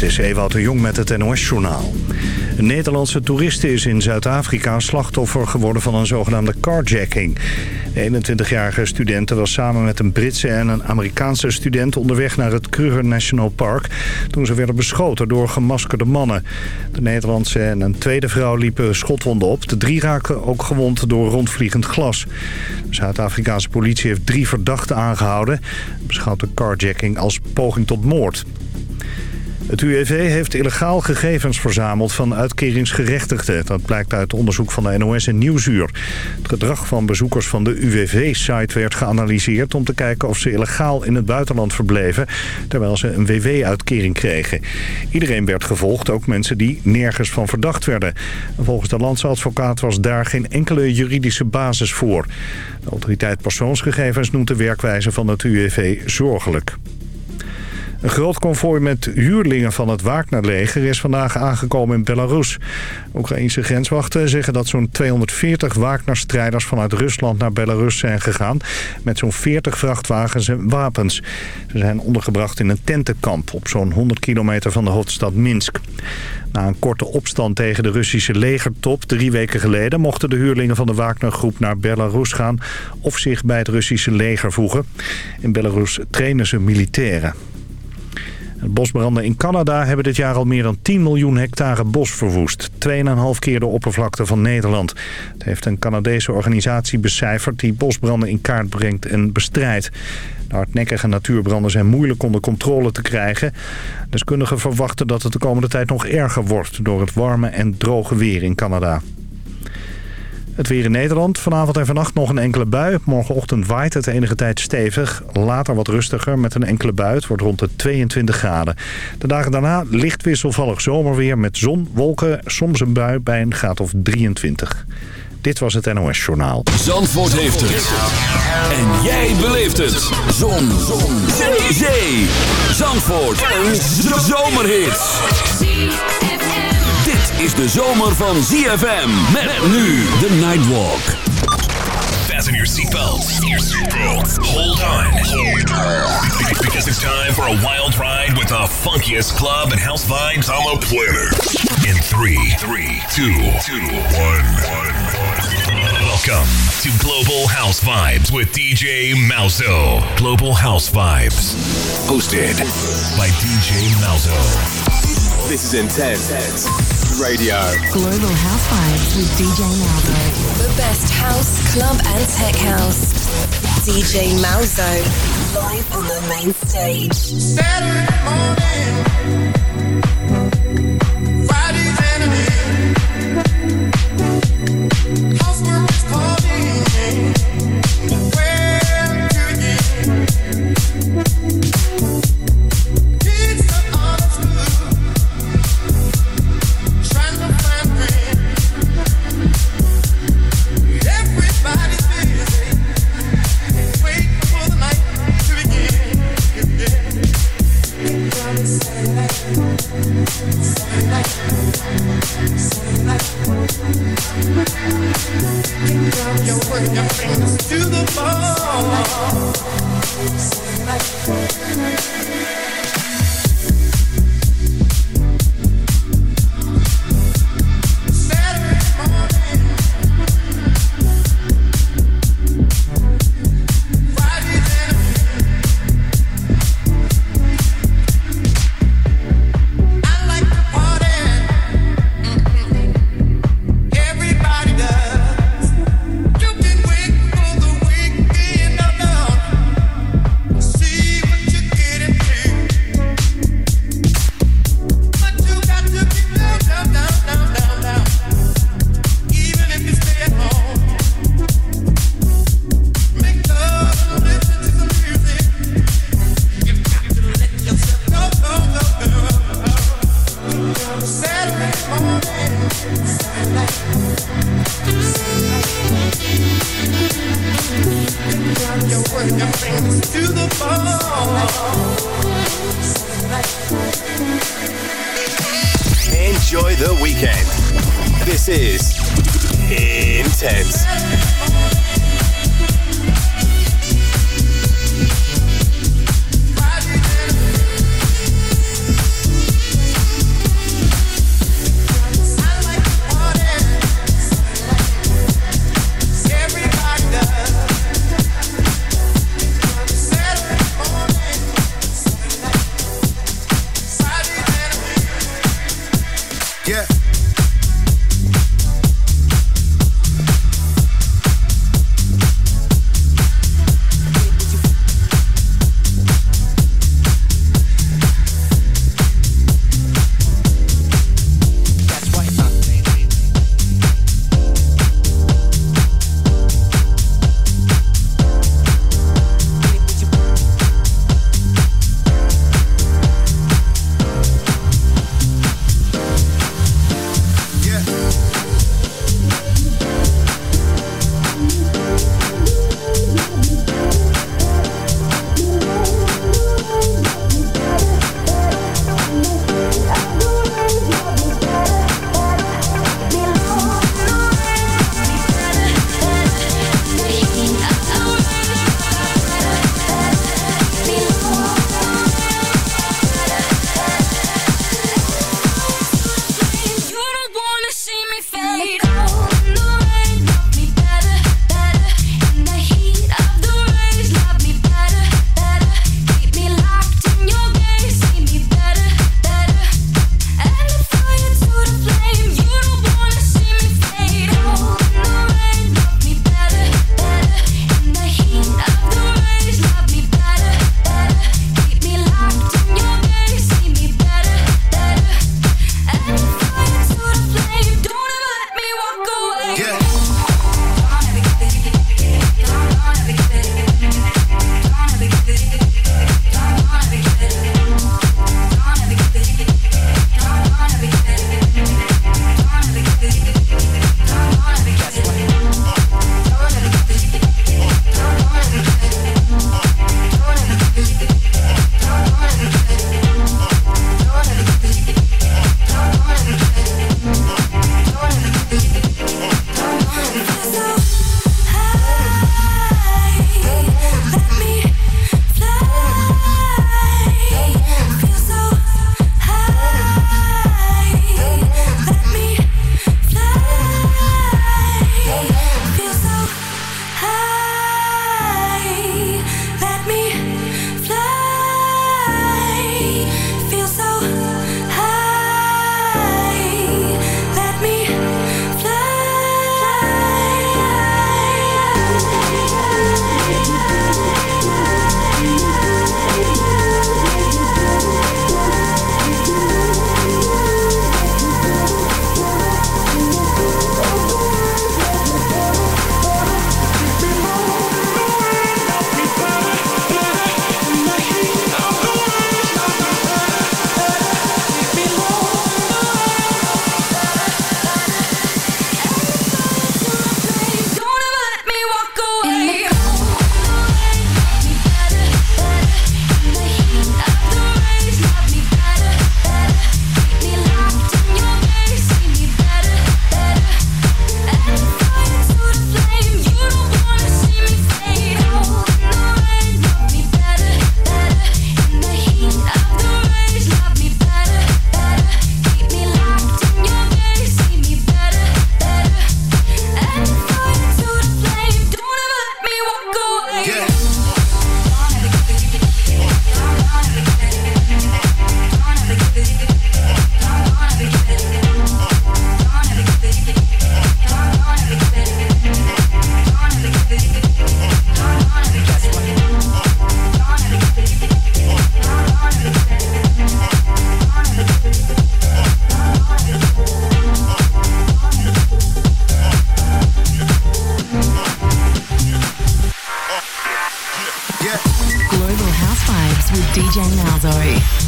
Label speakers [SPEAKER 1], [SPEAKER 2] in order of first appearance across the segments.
[SPEAKER 1] Dit is Ewout de Jong met het NOS-journaal. Een Nederlandse toeriste is in Zuid-Afrika slachtoffer geworden van een zogenaamde carjacking. De 21-jarige student was samen met een Britse en een Amerikaanse student onderweg naar het Kruger National Park... toen ze werden beschoten door gemaskerde mannen. De Nederlandse en een tweede vrouw liepen schotwonden op. De drie raken ook gewond door rondvliegend glas. De Zuid-Afrikaanse politie heeft drie verdachten aangehouden. Beschouwt de carjacking als poging tot moord. Het UWV heeft illegaal gegevens verzameld van uitkeringsgerechtigden. Dat blijkt uit onderzoek van de NOS en Nieuwsuur. Het gedrag van bezoekers van de UWV-site werd geanalyseerd... om te kijken of ze illegaal in het buitenland verbleven... terwijl ze een WW-uitkering kregen. Iedereen werd gevolgd, ook mensen die nergens van verdacht werden. volgens de landsadvocaat was daar geen enkele juridische basis voor. De autoriteit persoonsgegevens noemt de werkwijze van het UWV zorgelijk. Een groot konvooi met huurlingen van het Wagner-leger is vandaag aangekomen in Belarus. Oekraïnse grenswachten zeggen dat zo'n 240 Wagner-strijders vanuit Rusland naar Belarus zijn gegaan... met zo'n 40 vrachtwagens en wapens. Ze zijn ondergebracht in een tentenkamp op zo'n 100 kilometer van de hoofdstad Minsk. Na een korte opstand tegen de Russische legertop drie weken geleden... mochten de huurlingen van de Wagner-groep naar Belarus gaan... of zich bij het Russische leger voegen. In Belarus trainen ze militairen. Bosbranden in Canada hebben dit jaar al meer dan 10 miljoen hectare bos verwoest. 2,5 keer de oppervlakte van Nederland. Het heeft een Canadese organisatie becijferd die bosbranden in kaart brengt en bestrijdt. De hardnekkige natuurbranden zijn moeilijk onder controle te krijgen. Deskundigen verwachten dat het de komende tijd nog erger wordt... door het warme en droge weer in Canada. Het weer in Nederland. Vanavond en vannacht nog een enkele bui. Morgenochtend waait het enige tijd stevig. Later wat rustiger met een enkele bui. Het wordt rond de 22 graden. De dagen daarna licht wisselvallig zomerweer met zon, wolken, soms een bui bij een graad of 23. Dit was het NOS Journaal.
[SPEAKER 2] Zandvoort heeft het. En jij beleeft het. Zon. zon. Zee. Zandvoort. Een zomerhit is de zomer van ZFM. Met nu de Nightwalk.
[SPEAKER 3] Fasten your seatbelts. Hold on. Hold on. Because it's time for a wild ride with the funkiest club and house vibes on the planet. In 3, 3, 2, 2, 1, 1. Welcome to Global House Vibes with DJ Malzo. Global House Vibes. Hosted by DJ Malzo.
[SPEAKER 4] This is intense. Radio.
[SPEAKER 5] Global House Vibes with DJ Malzo.
[SPEAKER 6] The best house, club, and tech house. DJ Malzo. Live on the main stage.
[SPEAKER 7] Saturday morning.
[SPEAKER 8] to the
[SPEAKER 6] ball. Sorry.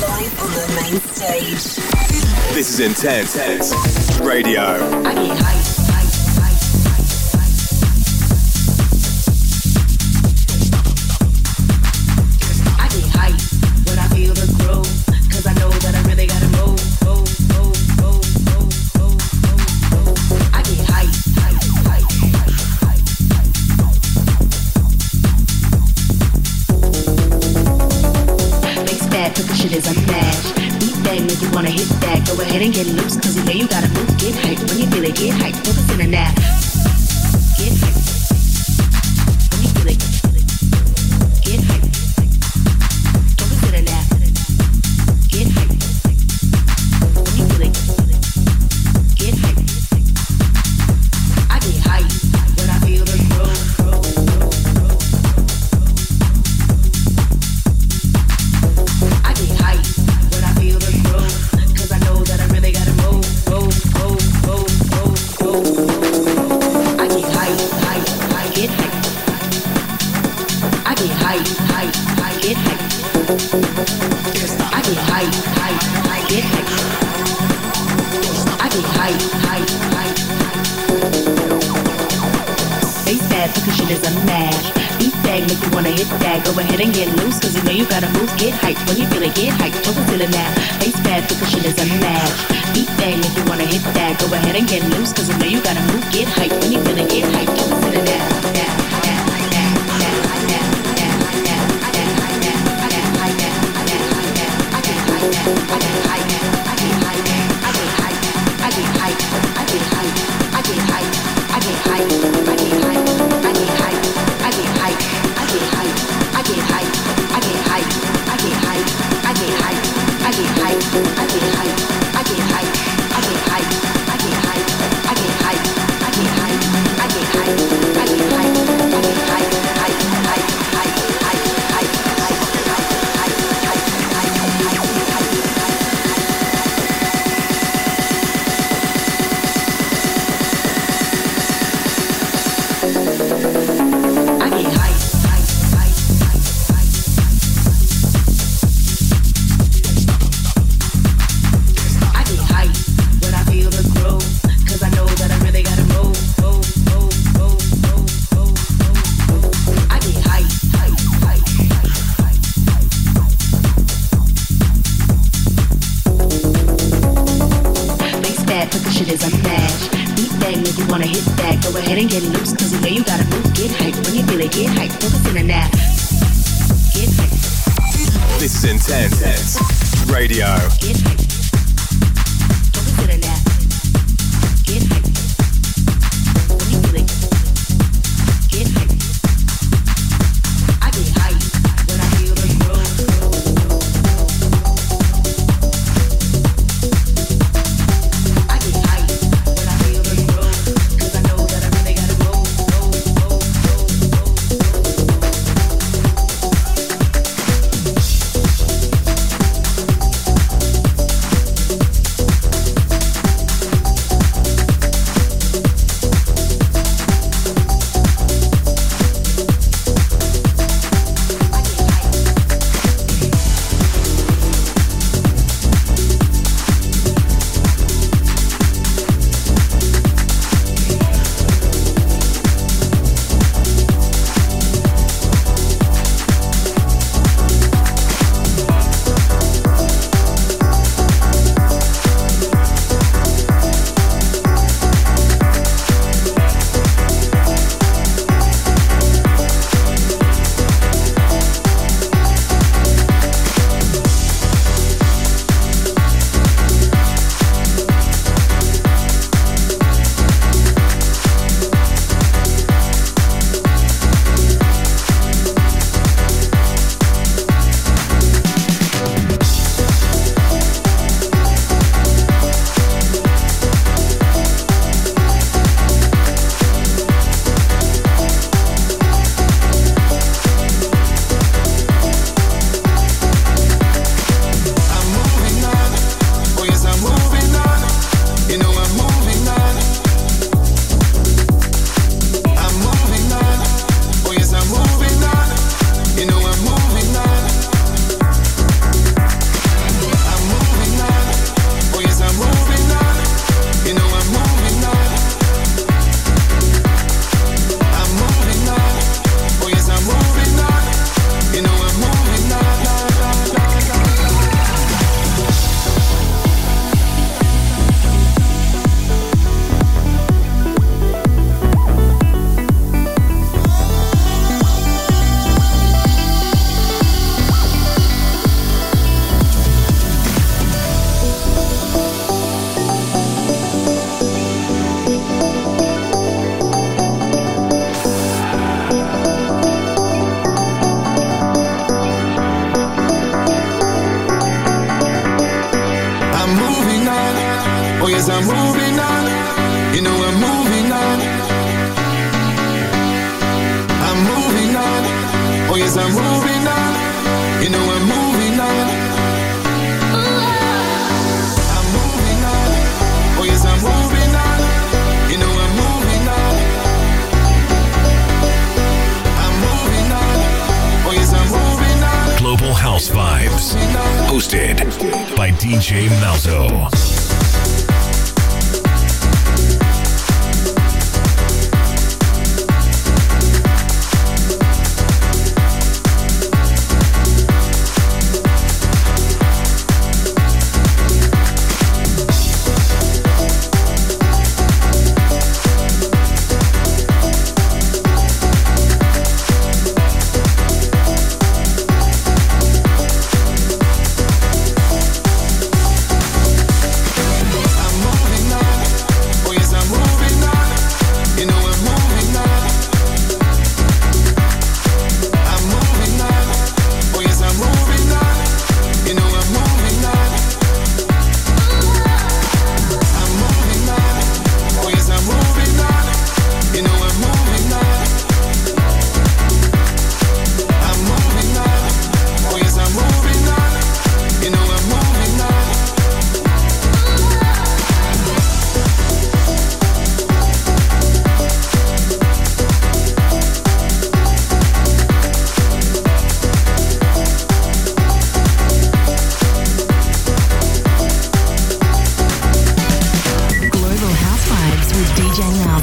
[SPEAKER 6] Live on the main stage.
[SPEAKER 4] This is Intense Radio.
[SPEAKER 8] I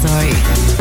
[SPEAKER 9] DJ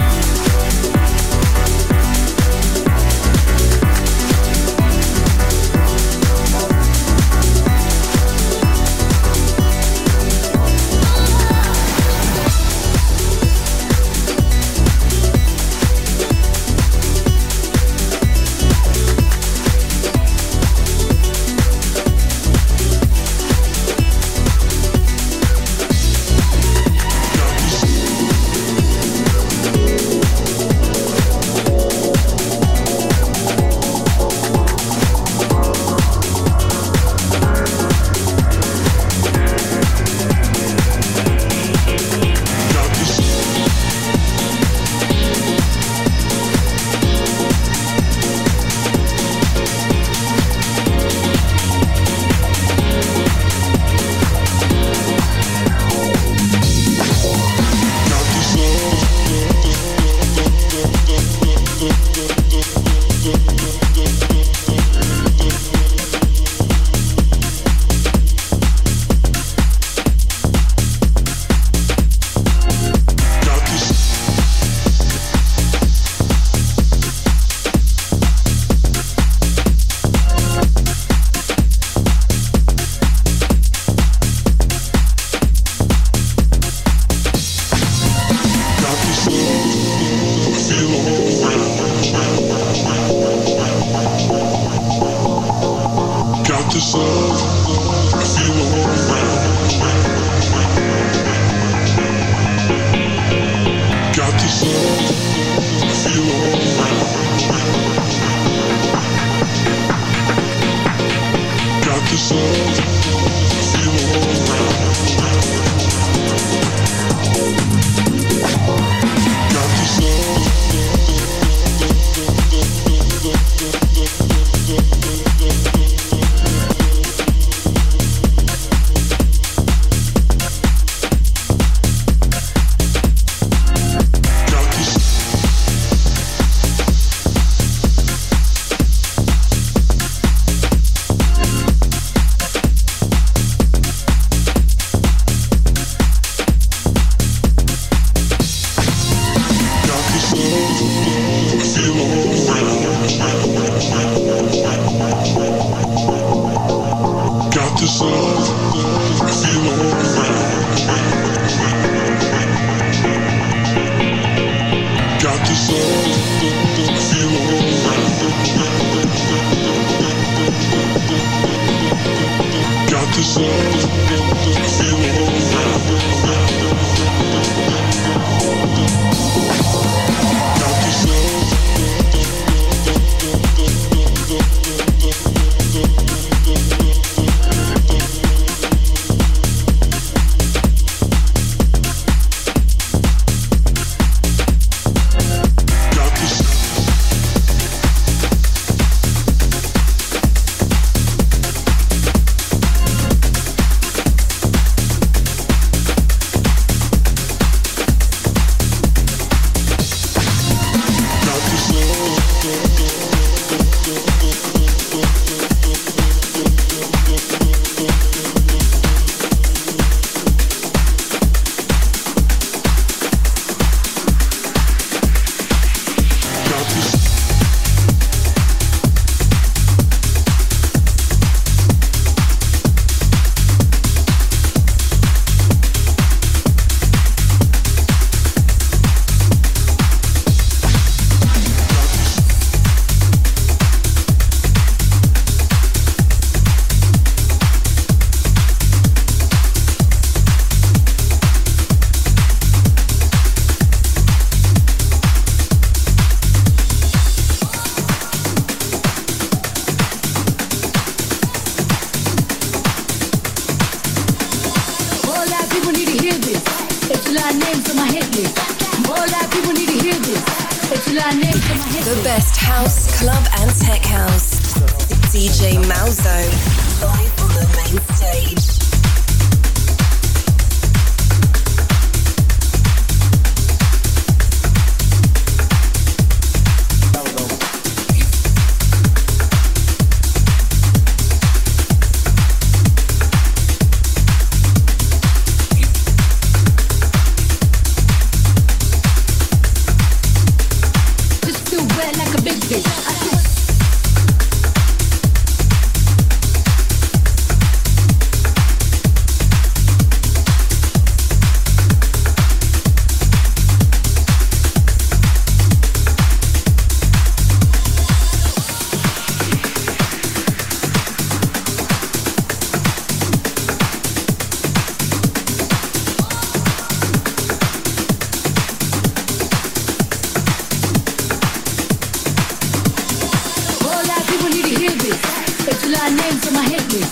[SPEAKER 10] list.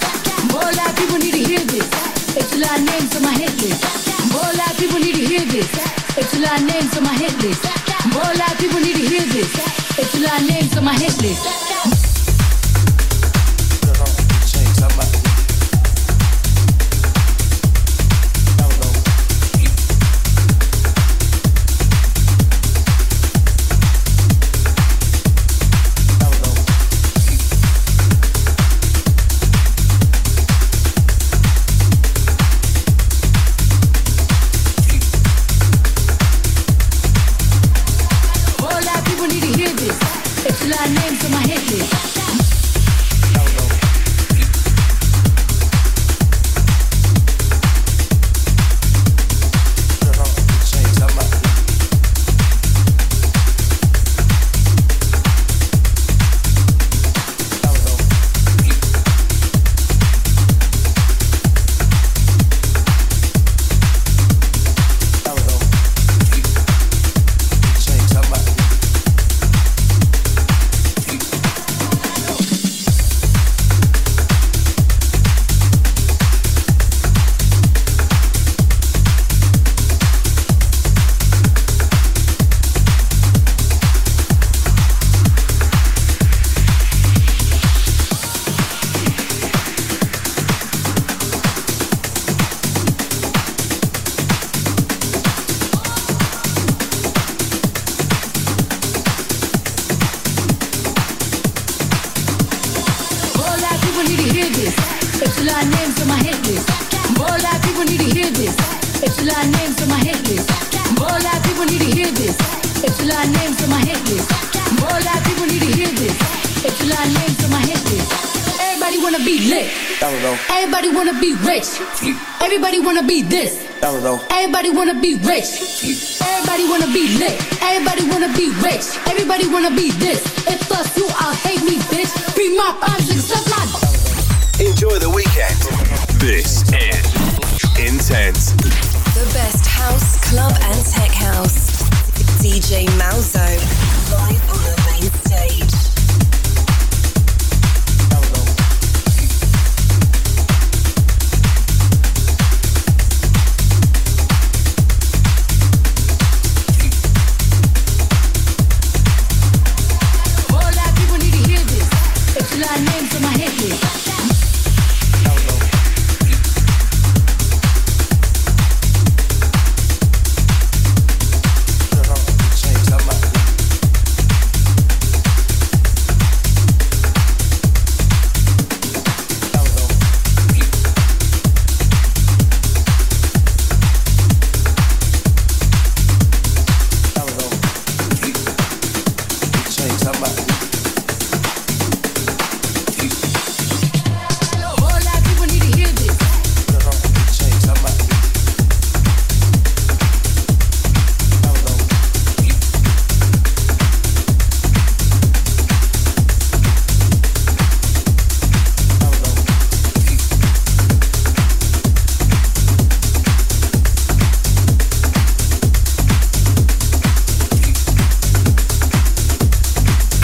[SPEAKER 10] More like people need to hear this. It's still our names on my hit list. More like people need to hear this. It's still our names on my hit list. More like people need to hear this. It's still our names on my hit list. Hit list. More like people need to hear this. It's names on my hit list. More like people need to hear this. It's still our names on my hit list. More like people need to hear this. It's still our names on my hit list. Everybody wanna be lit. Everybody wanna be rich. Everybody wanna be this. Everybody wanna be rich. Everybody wanna be lit. Everybody wanna be rich. Everybody wanna be this. If us you all hate me, bitch. Be my object, suck my
[SPEAKER 4] Enjoy the weekend. This is Intense.
[SPEAKER 6] The best house, club, and tech house. DJ Malzo. Live on the main stage.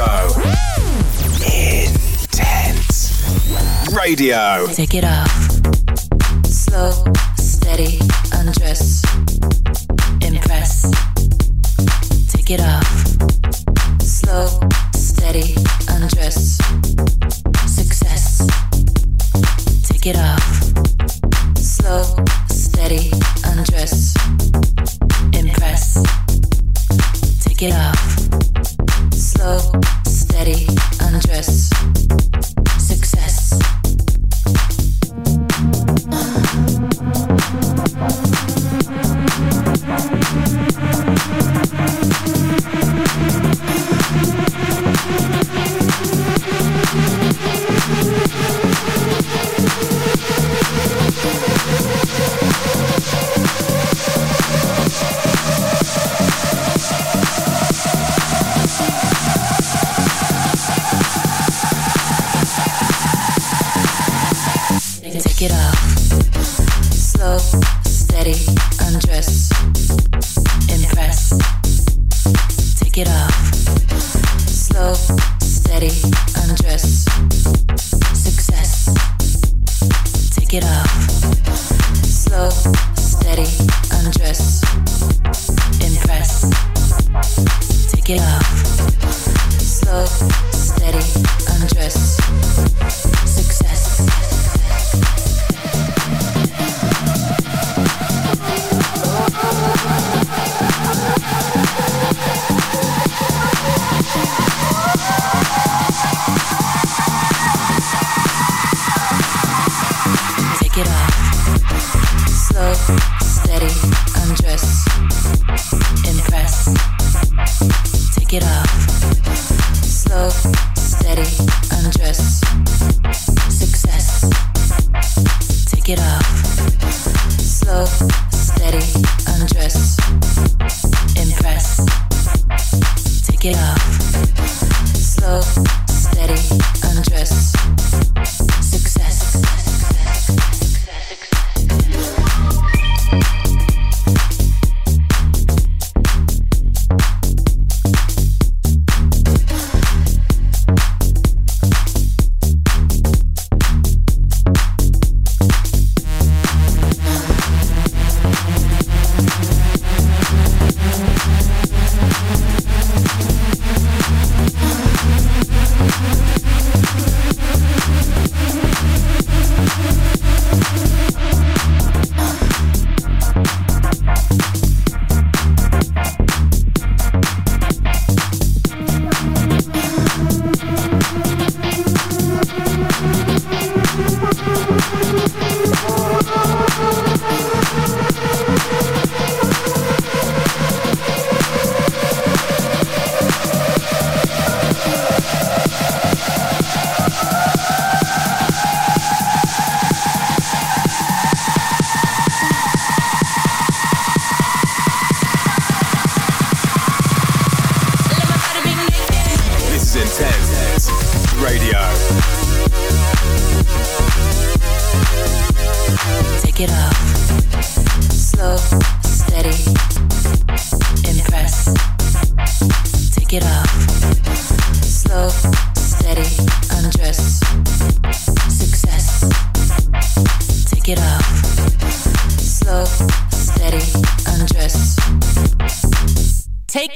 [SPEAKER 4] Go. Intense. Radio.
[SPEAKER 11] Take it off. Slow, steady, undress. Impress. Take it off. Slow, steady, undress. Success. Take it off. Slow, steady, undress. Impress. Take it off. Mm-hmm.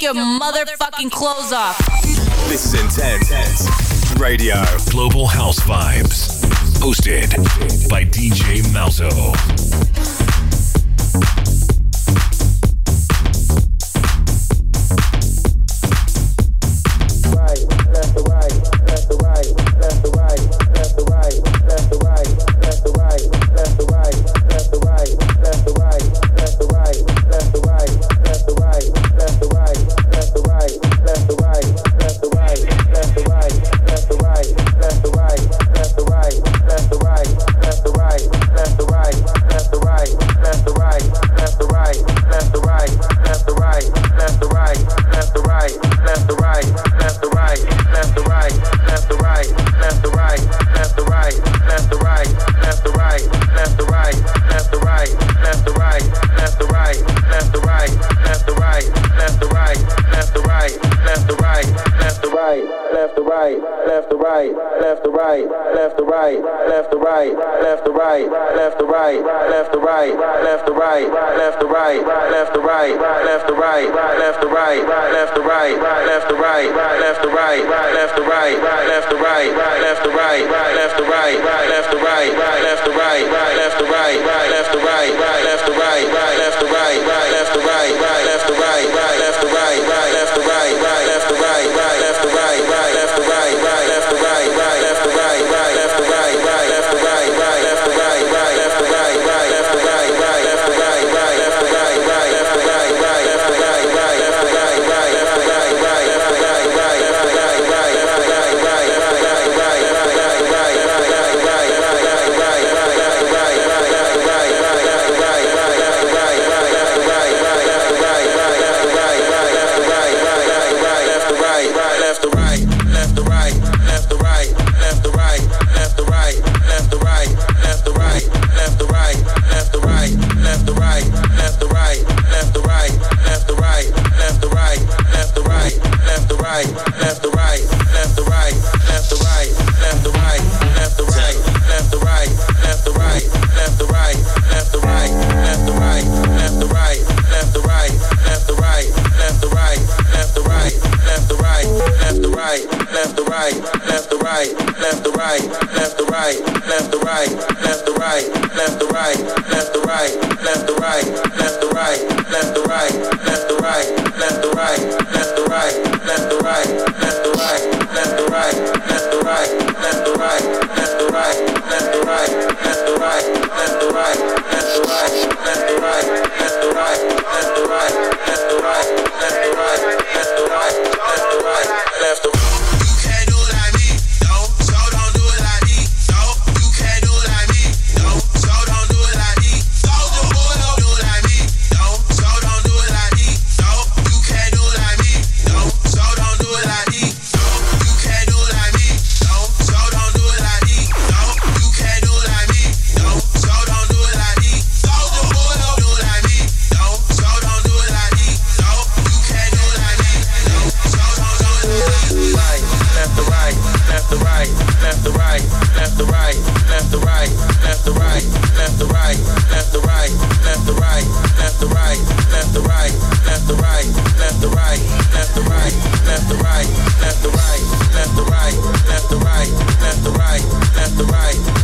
[SPEAKER 11] your motherfucking clothes off.
[SPEAKER 4] This is Intense Radio.
[SPEAKER 3] Global House Vibes. Hosted by DJ Malzo.
[SPEAKER 12] right, left to right, left to right, left to right, left to right, left to right, left to right, left to right, left to right, left to right, left to right, left to right, left to right, left to right, left to right, left to right, left to right, left to right, left to right.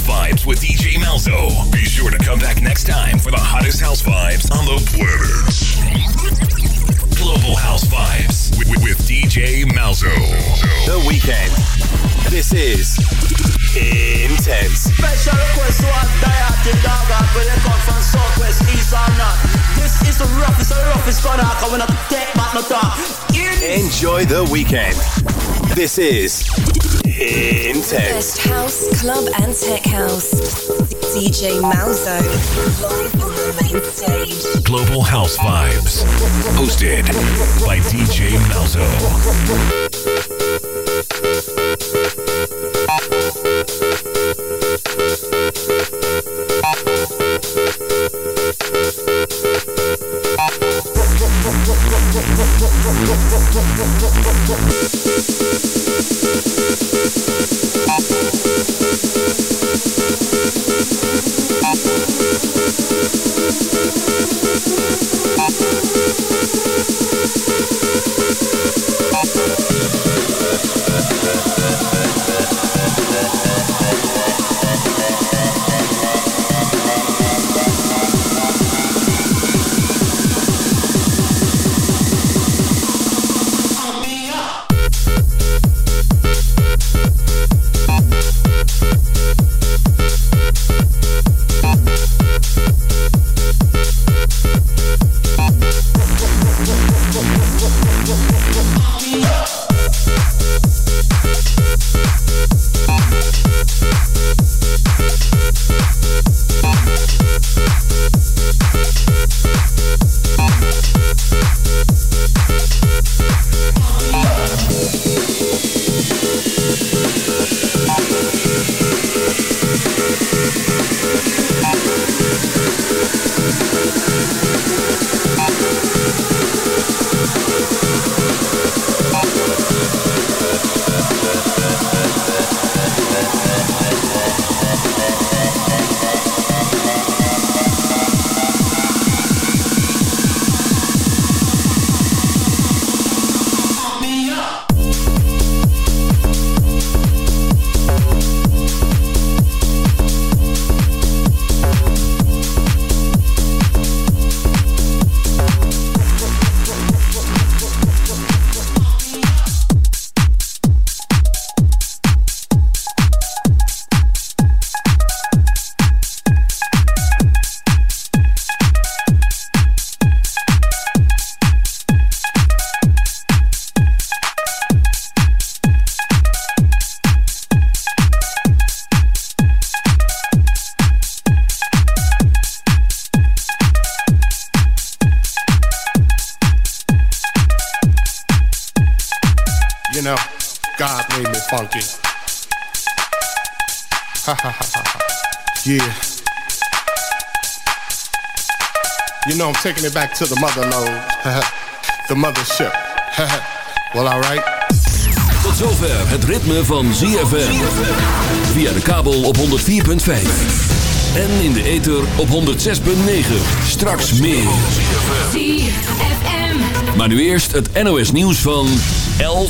[SPEAKER 3] House Vibes with DJ Malzo. Be sure to come back next time for the hottest house vibes on the planet. Global House Vibes with, with, with DJ Malzo.
[SPEAKER 4] The weekend. This is Intense.
[SPEAKER 13] Special request to our diet dog out where they come from southwest, east or north. This is the roughest, the roughest gonna come when I take back no talk.
[SPEAKER 4] Enjoy the weekend. This is Intense.
[SPEAKER 6] Best house, club, and tech house. DJ Malzo. Live on the main stage.
[SPEAKER 3] Global House Vibes. Hosted by DJ Malzo.
[SPEAKER 14] You taking it back to the mother lode. the mothership. well, alright.
[SPEAKER 2] Tot zover het ritme van ZFM. Via de kabel op 104.5. En in de ether op 106.9. Straks meer. Maar nu eerst het NOS nieuws van 11